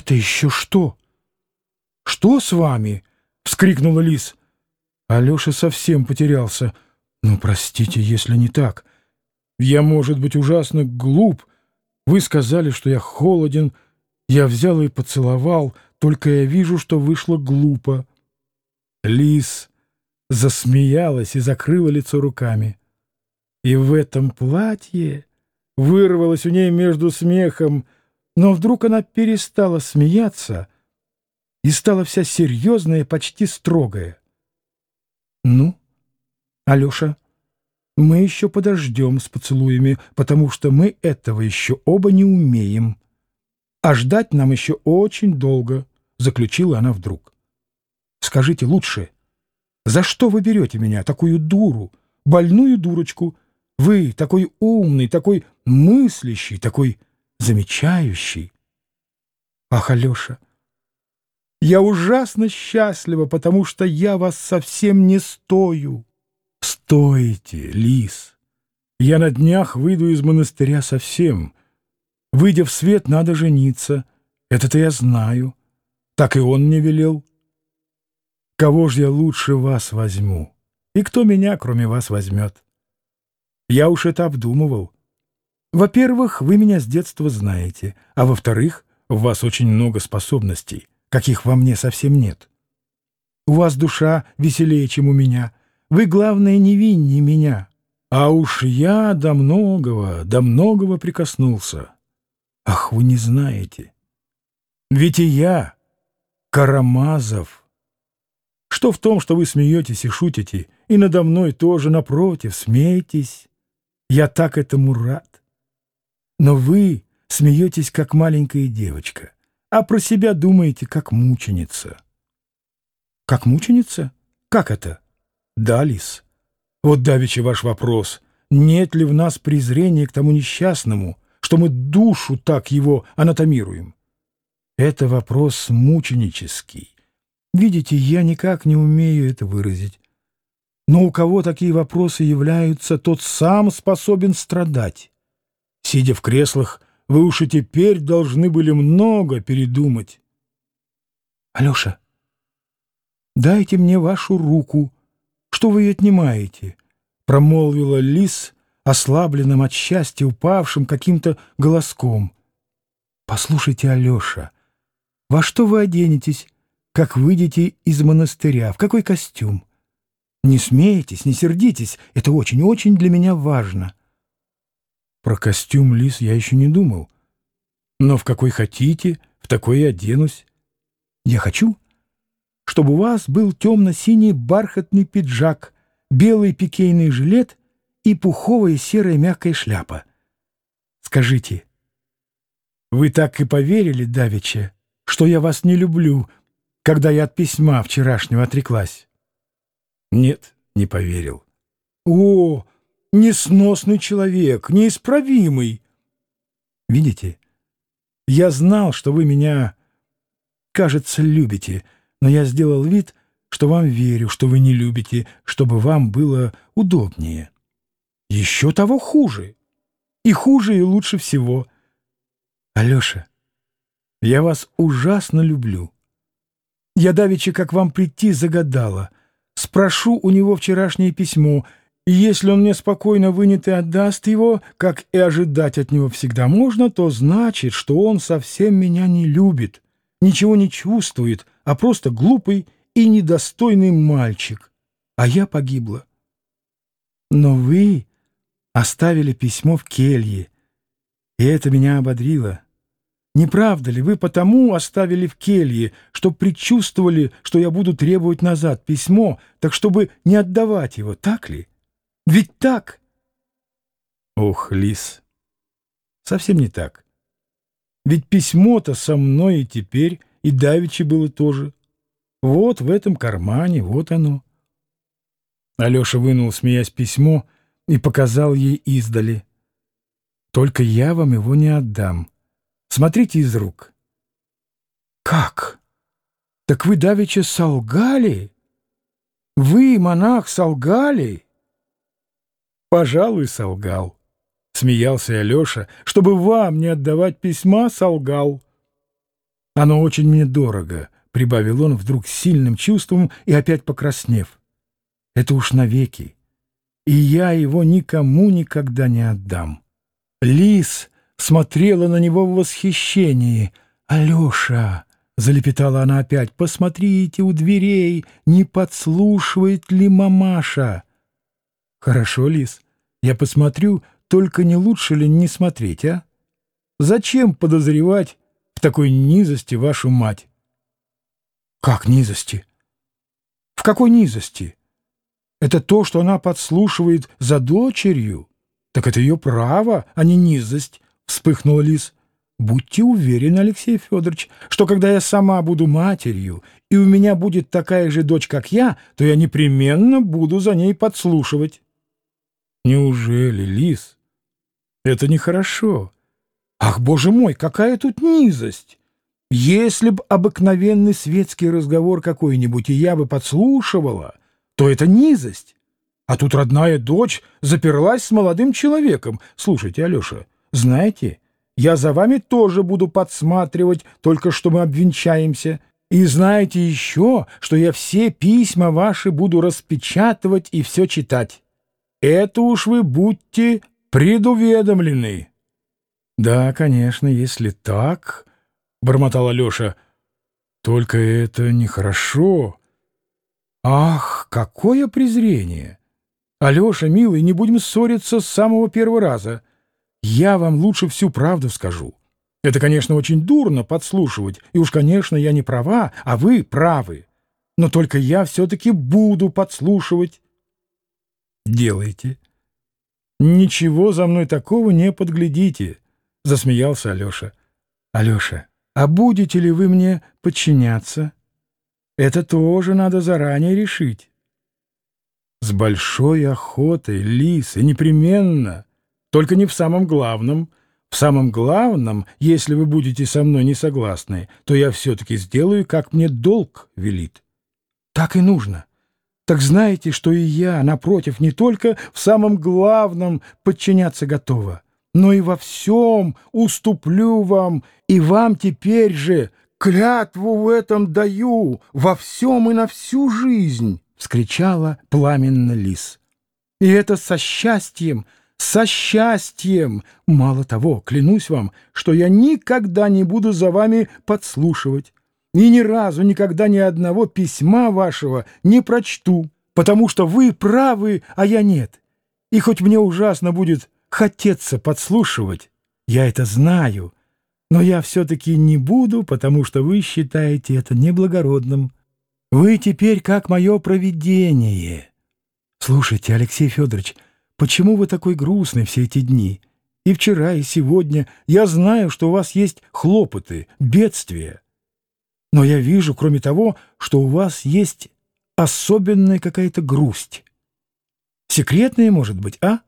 «Это еще что? Что с вами?» — вскрикнула Лис. Алеша совсем потерялся. «Ну, простите, если не так. Я, может быть, ужасно глуп. Вы сказали, что я холоден. Я взял и поцеловал, только я вижу, что вышло глупо». Лис засмеялась и закрыла лицо руками. И в этом платье вырвалось у ней между смехом, но вдруг она перестала смеяться и стала вся серьезная, почти строгая. «Ну, Алеша, мы еще подождем с поцелуями, потому что мы этого еще оба не умеем. А ждать нам еще очень долго», — заключила она вдруг. «Скажите лучше, за что вы берете меня, такую дуру, больную дурочку, — вы такой умный, такой мыслящий, такой замечающий. Ах, Алеша, я ужасно счастлива, потому что я вас совсем не стою. Стойте, лис. Я на днях выйду из монастыря совсем. Выйдя в свет, надо жениться. Это-то я знаю. Так и он мне велел. Кого же я лучше вас возьму? И кто меня, кроме вас, возьмет? Я уж это обдумывал. Во-первых, вы меня с детства знаете, а во-вторых, у вас очень много способностей, каких во мне совсем нет. У вас душа веселее, чем у меня. Вы, главное, невиннее меня. А уж я до многого, до многого прикоснулся. Ах, вы не знаете. Ведь и я, Карамазов. Что в том, что вы смеетесь и шутите, и надо мной тоже, напротив, смеетесь? Я так этому рад. Но вы смеетесь, как маленькая девочка, а про себя думаете, как мученица. Как мученица? Как это? Да, Лис. Вот давеча ваш вопрос. Нет ли в нас презрения к тому несчастному, что мы душу так его анатомируем? Это вопрос мученический. Видите, я никак не умею это выразить. Но у кого такие вопросы являются, тот сам способен страдать. Сидя в креслах, вы уж и теперь должны были много передумать. Алеша, дайте мне вашу руку. Что вы ее отнимаете? Промолвила лис, ослабленным от счастья, упавшим каким-то голоском. Послушайте, Алеша, во что вы оденетесь, как выйдете из монастыря? В какой костюм? Не смейтесь, не сердитесь, это очень-очень для меня важно. Про костюм лис я еще не думал. Но в какой хотите, в такой и оденусь. Я хочу, чтобы у вас был темно-синий бархатный пиджак, белый пикейный жилет и пуховая серая мягкая шляпа. Скажите, вы так и поверили, Давича, что я вас не люблю, когда я от письма вчерашнего отреклась? Нет, не поверил. О, несносный человек, неисправимый. Видите, я знал, что вы меня, кажется, любите, но я сделал вид, что вам верю, что вы не любите, чтобы вам было удобнее. Еще того хуже. И хуже, и лучше всего. Алеша, я вас ужасно люблю. Я давеча, как вам прийти, загадала — Спрошу у него вчерашнее письмо, и если он мне спокойно вынет и отдаст его, как и ожидать от него всегда можно, то значит, что он совсем меня не любит, ничего не чувствует, а просто глупый и недостойный мальчик. А я погибла. Но вы оставили письмо в келье, и это меня ободрило. Не правда ли, вы потому оставили в келье, что предчувствовали, что я буду требовать назад письмо, так чтобы не отдавать его, так ли? Ведь так? Ох, Лис, совсем не так. Ведь письмо-то со мной и теперь, и давеча было тоже. Вот в этом кармане, вот оно. Алеша вынул, смеясь, письмо и показал ей издали. Только я вам его не отдам. Смотрите из рук. Как? Так вы давеча солгали? Вы, монах, солгали? Пожалуй, солгал. Смеялся Алеша, чтобы вам не отдавать письма, солгал. Оно очень мне дорого, — прибавил он вдруг сильным чувством и опять покраснев. Это уж навеки, и я его никому никогда не отдам. Лис смотрела на него в восхищении. «Алеша!» — залепетала она опять. «Посмотрите у дверей, не подслушивает ли мамаша?» «Хорошо, Лис, я посмотрю, только не лучше ли не смотреть, а? Зачем подозревать в такой низости вашу мать? Как низости? В какой низости? Это то, что она подслушивает за дочерью? Так это ее право, а не низость, вспыхнула Лис. Будьте уверены, Алексей Федорович, что когда я сама буду матерью, и у меня будет такая же дочь, как я, то я непременно буду за ней подслушивать. Неужели, Лис? Это нехорошо. Ах, боже мой, какая тут низость! Если б обыкновенный светский разговор какой-нибудь, и я бы подслушивала, то это низость. А тут родная дочь заперлась с молодым человеком. Слушайте, Алеша, знаете, я за вами тоже буду подсматривать, только что мы обвенчаемся. И знаете еще, что я все письма ваши буду распечатывать и все читать. Это уж вы будьте предуведомлены. — Да, конечно, если так, — бормотал Алеша, — только это нехорошо. Ах, какое презрение! Алеша, милый, не будем ссориться с самого первого раза. Я вам лучше всю правду скажу. Это, конечно, очень дурно подслушивать, и уж, конечно, я не права, а вы правы. Но только я все-таки буду подслушивать. Делайте. Ничего за мной такого не подглядите, — засмеялся Алеша. Алеша, а будете ли вы мне подчиняться? Это тоже надо заранее решить. С большой охотой, Лис, и непременно. Только не в самом главном. В самом главном, если вы будете со мной не согласны, то я все-таки сделаю, как мне долг велит. Так и нужно. Так знаете, что и я, напротив, не только в самом главном подчиняться готова, но и во всем уступлю вам, и вам теперь же клятву в этом даю, во всем и на всю жизнь, — вскричала пламенно лис. И это со счастьем, со счастьем. Мало того, клянусь вам, что я никогда не буду за вами подслушивать, и ни разу никогда ни одного письма вашего не прочту, потому что вы правы, а я нет. И хоть мне ужасно будет хотеться подслушивать, я это знаю, но я все-таки не буду, потому что вы считаете это неблагородным. Вы теперь как мое провидение. Слушайте, Алексей Федорович, почему вы такой грустный все эти дни? И вчера, и сегодня я знаю, что у вас есть хлопоты, бедствия. Но я вижу, кроме того, что у вас есть особенная какая-то грусть. Секретная, может быть, а?